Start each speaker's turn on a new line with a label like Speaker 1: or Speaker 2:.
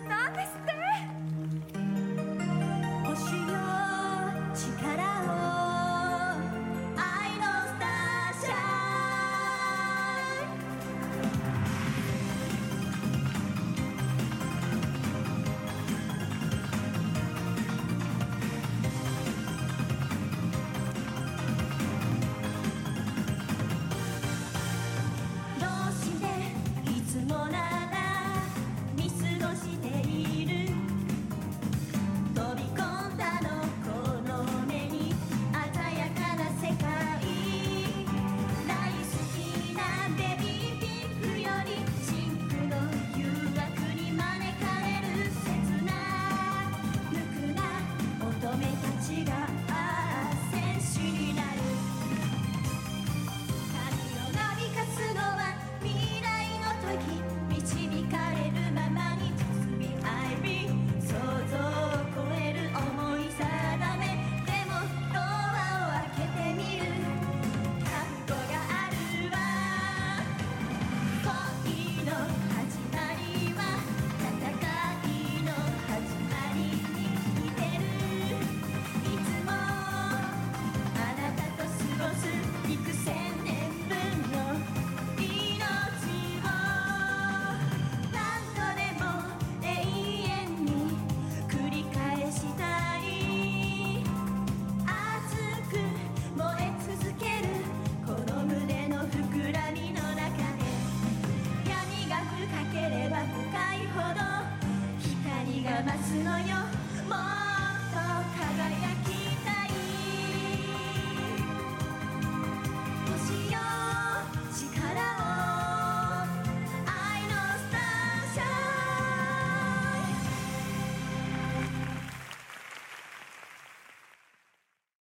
Speaker 1: Nada estranho. ますのよ。もっと輝き